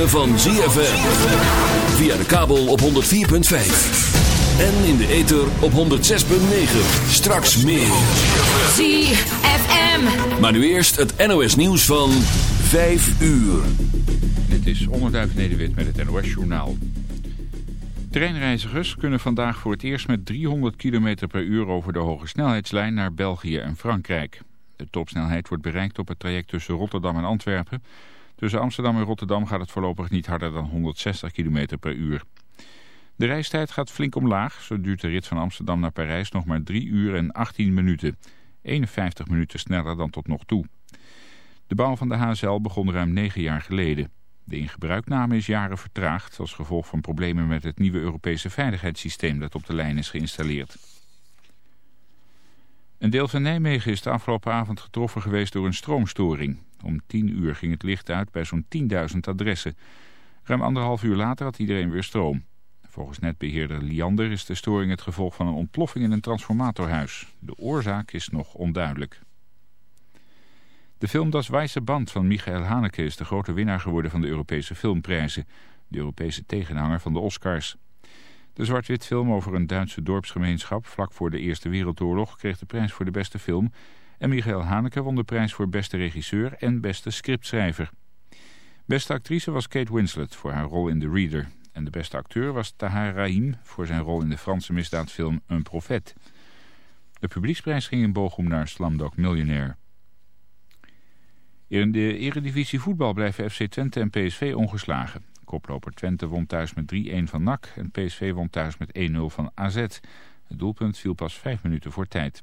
Ritme van ZFM. Via de kabel op 104.5. En in de ether op 106.9. Straks meer. ZFM. Maar nu eerst het NOS nieuws van 5 uur. Dit is Onderduif Nederwit met het NOS Journaal. Treinreizigers kunnen vandaag voor het eerst met 300 km per uur over de hoge snelheidslijn naar België en Frankrijk. De topsnelheid wordt bereikt op het traject tussen Rotterdam en Antwerpen. Tussen Amsterdam en Rotterdam gaat het voorlopig niet harder dan 160 km per uur. De reistijd gaat flink omlaag. Zo duurt de rit van Amsterdam naar Parijs nog maar 3 uur en 18 minuten. 51 minuten sneller dan tot nog toe. De bouw van de HSL begon ruim 9 jaar geleden. De ingebruikname is jaren vertraagd als gevolg van problemen met het nieuwe Europese veiligheidssysteem dat op de lijn is geïnstalleerd. Een deel van Nijmegen is de afgelopen avond getroffen geweest door een stroomstoring. Om 10 uur ging het licht uit bij zo'n 10.000 adressen. Ruim anderhalf uur later had iedereen weer stroom. Volgens netbeheerder Liander is de storing het gevolg van een ontploffing in een transformatorhuis. De oorzaak is nog onduidelijk. De film Das Weisse Band van Michael Haneke is de grote winnaar geworden van de Europese filmprijzen. De Europese tegenhanger van de Oscars. De zwart-wit film over een Duitse dorpsgemeenschap vlak voor de Eerste Wereldoorlog kreeg de prijs voor de beste film. En Michael Haneke won de prijs voor beste regisseur en beste scriptschrijver. Beste actrice was Kate Winslet voor haar rol in The Reader. En de beste acteur was Tahar Rahim voor zijn rol in de Franse misdaadfilm Un Profet. De publieksprijs ging in Bochum naar Slumdog Millionaire. In de eredivisie voetbal blijven FC Twente en PSV ongeslagen. Koploper Twente won thuis met 3-1 van NAC en PSV won thuis met 1-0 van AZ. Het doelpunt viel pas 5 minuten voor tijd.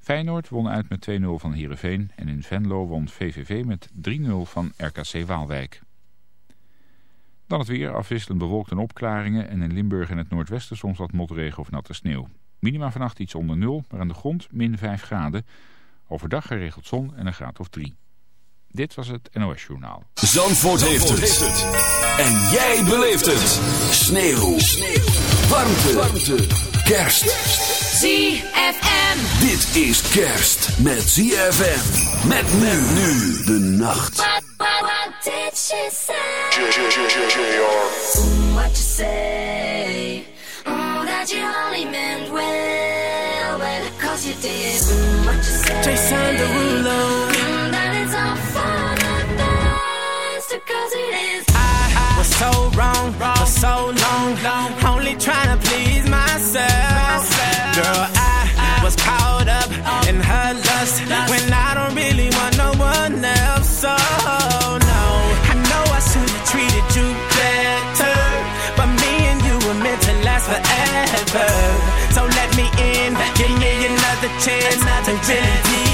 Feyenoord won uit met 2-0 van Heerenveen en in Venlo won VVV met 3-0 van RKC Waalwijk. Dan het weer, afwisselend bewolkt en opklaringen en in Limburg en het noordwesten soms wat motregen of natte sneeuw. Minima vannacht iets onder 0, maar aan de grond min 5 graden. Overdag geregeld zon en een graad of 3. Dit was het NOS Journaal. Zandvoort, heeft, het. En jij beleeft het. Sneeuw. Sneeuw. Warmte. Warmte. Kerst. ZFM. Dit is kerst met ZFM. Met men nu de nacht. What, what, what did she say? What you say? Oh, that you only meant well, well, cause you did. Mm, what you say? Jason Derulo. When I don't really want no one else. So no, I know I should have treated you better, but me and you were meant to last forever. So let me in, give me another chance to really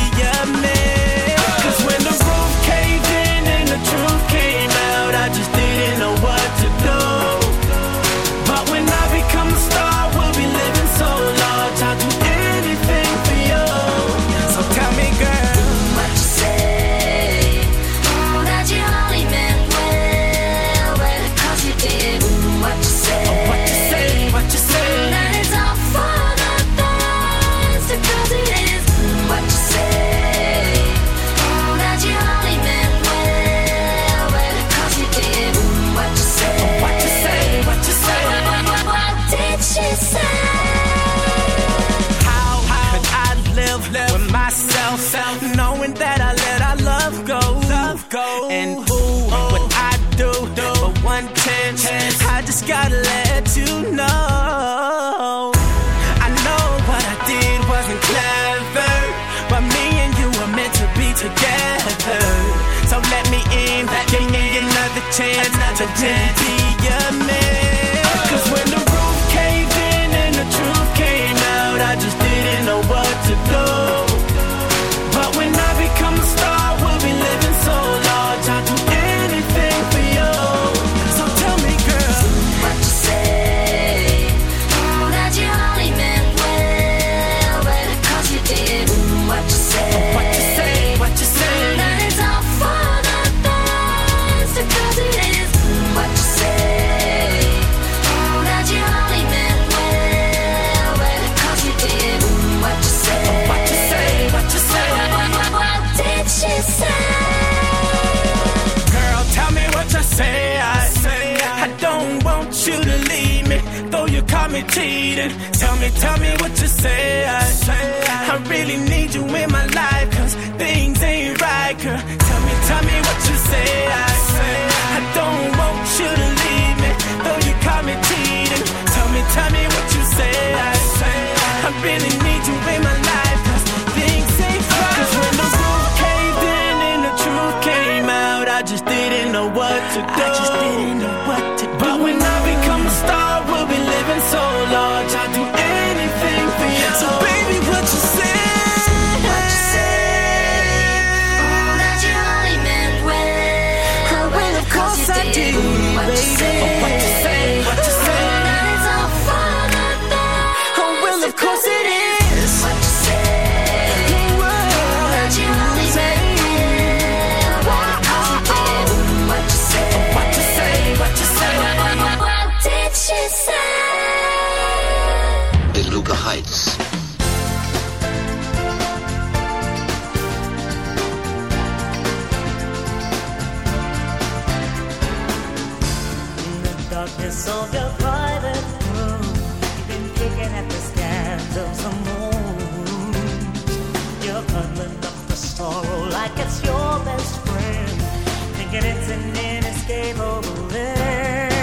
You sold your private room. You've been kicking at the of moon. You're up the sorrow like it's your best friend, thinking it's an inescapable end.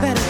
Better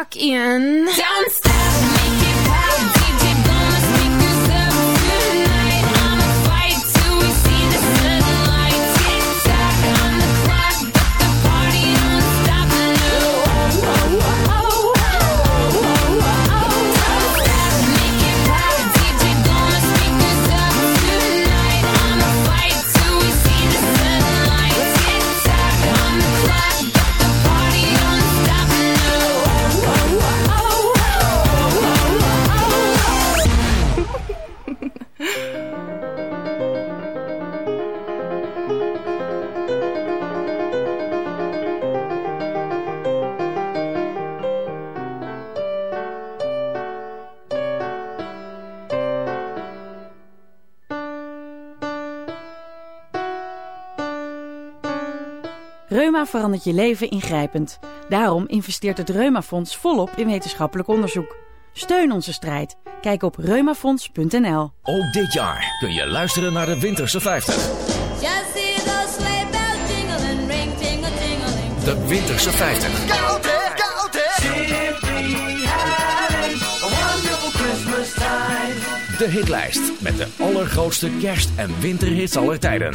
stuck in. Down verandert je leven ingrijpend. Daarom investeert het Reumafonds volop in wetenschappelijk onderzoek. Steun onze strijd. Kijk op reumafonds.nl. Ook dit jaar kun je luisteren naar de Winterse 50. Just see those sleigh bells jingling, ring, tingle, tingling. De Winterse 50. Koud hè, koud hè. Simply having a wonderful Christmas time. De hitlijst met de allergrootste kerst- en winterhits aller tijden.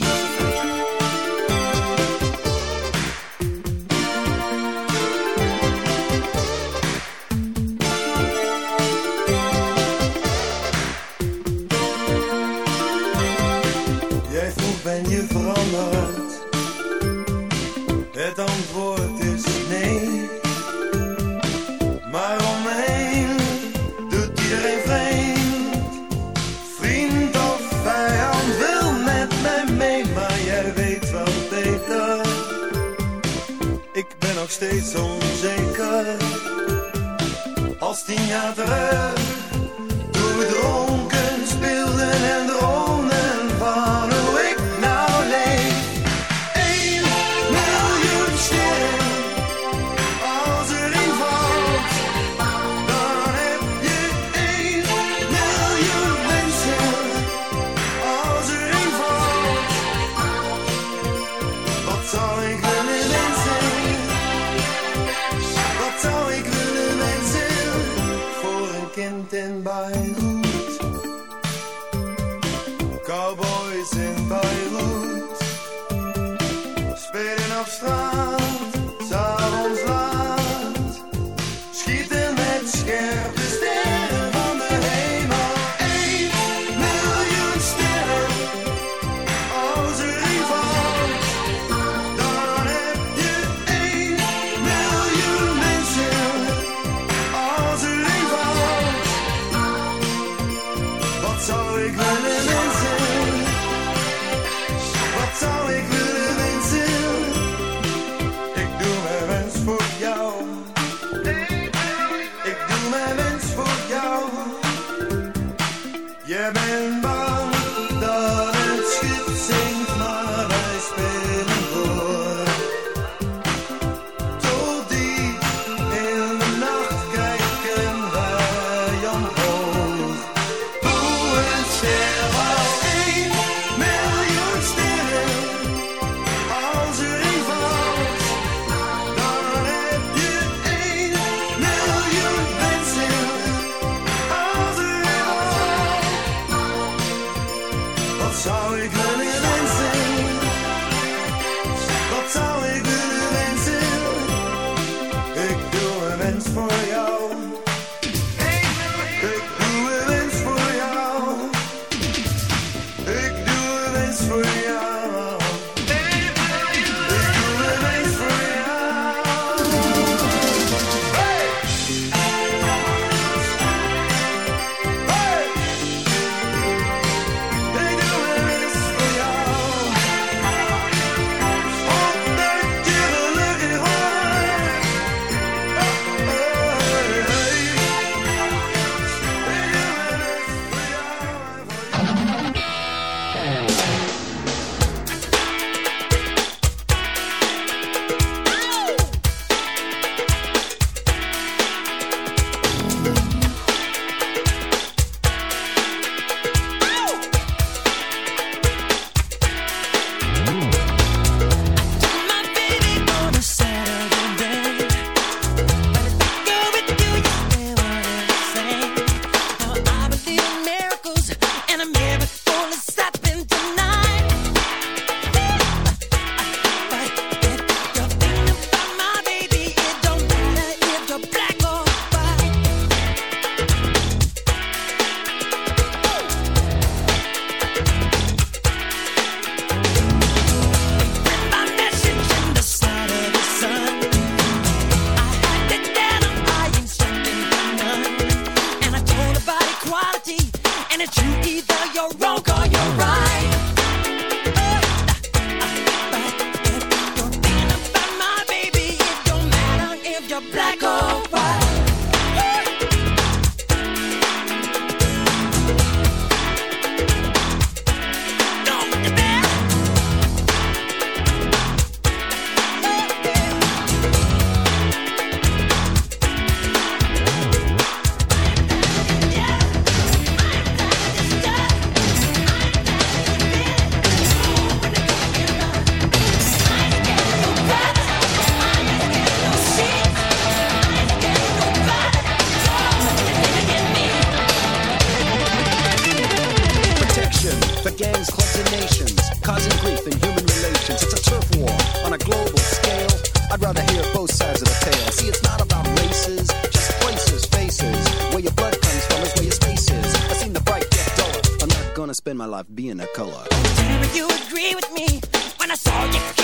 I saw you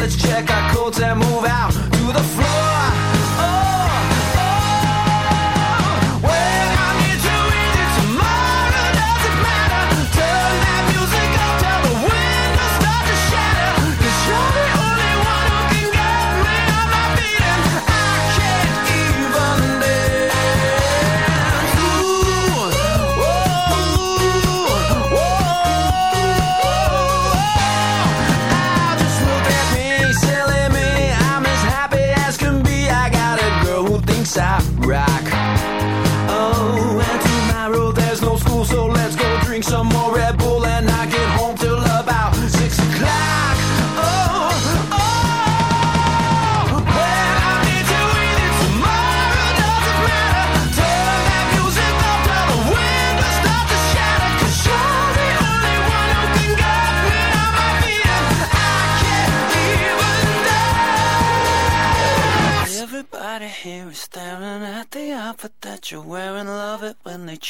let's check our coats and move out.